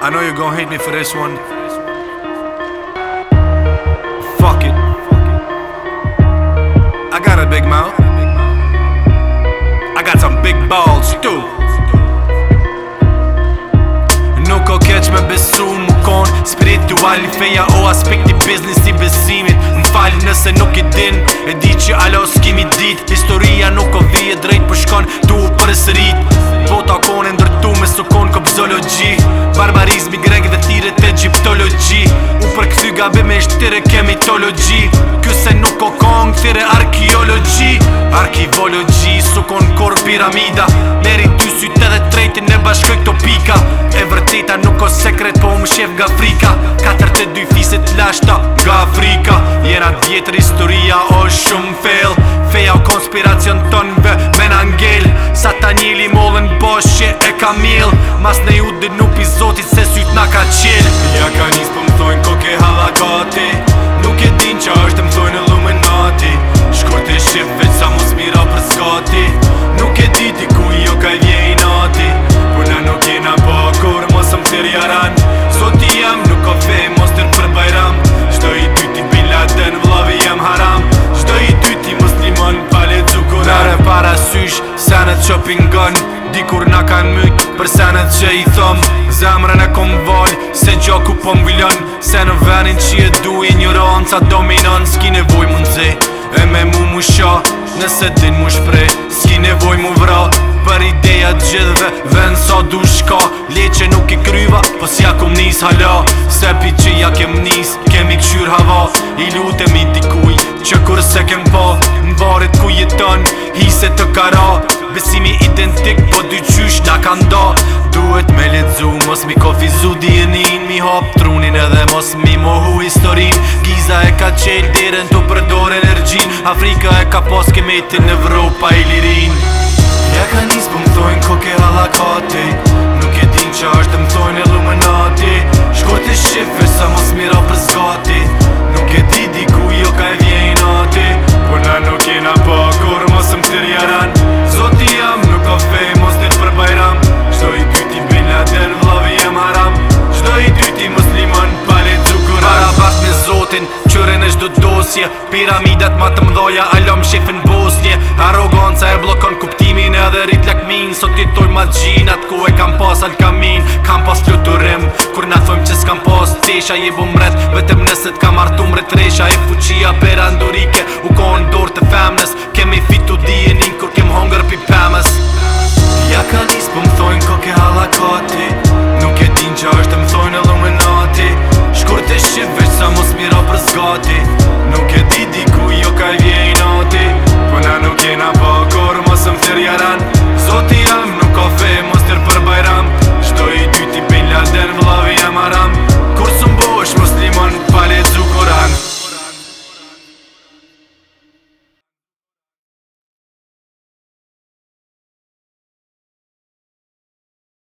I know you're gonna hate me for this one. Fuck it. I got a big mouth. I got some big balls too. Nuk o keq me besum kon Spirituali feja o aspekti biznesi besimit Më falin nëse nuk i din E di që alo s'kimi dit Histori nga me shtire kemi të Kyse nuk o kong tire arkeologi Arkivologi sukon kor piramida Meri ty sy të dhe trejti në bashkoj këto pika E vërtita nuk o sekret po më shef nga frika Katër të dy fiset lashta nga frika Jena djetër historia o shumë fail Feja o konspiracion ton vë men angel Sa ta njili mollën boshje e kamil Mas ne ju dhe nuk pizet që pingon Dikur na ka myt Për senet që i thom Zemrën e kom vol Se gjo ku po mvillon Se në venin që e du një rohan Ca dominon Ski nevoj mu nëzhe E me mu mu sha Nëse din mu shpre, Ski nevoj mu vra Për ideja gjithve Ven sa du shka Lje që nuk i kryva Po si ja kom nis hala Se pi që ja kem nis Kemi këshyr hava I lutem i dikuj Që kur se kem pa po, Në varet ku jeton Hise të kara Besimi identik po dy qysh nga ka nda Duhet me ledzu mos mi kofizu djenin Mi hap trunin edhe mos mi mohu historin Giza e ka qel diren të përdor energjin Afrika e ka pos kemetin në Vropa i lirin Ja ka njës pëmtojnë po koke halakate Nuk e din që ashtë dëmtojnë illuminati Shkurt e shifë sa mos mira për zgati Nuk e di di ku jo ka e vjenati Por na nuk na pa kur mos më të rjera Kure në gjdo dosje Piramidat ma të mdoja Alo më shifin bosnje Aroganca e blokon kuptimin E dhe rrit lakmin Sot i toj ma gjinat Ku e kam pas Alkamin Kam pas fluturim Kur na thojmë që s'kam pas Tesha i bu mret Vetem nësët kam artu mre tresha E fuqia pera ndurike U kohen dorë të femnes Kemi fitu dijenin Kur kemi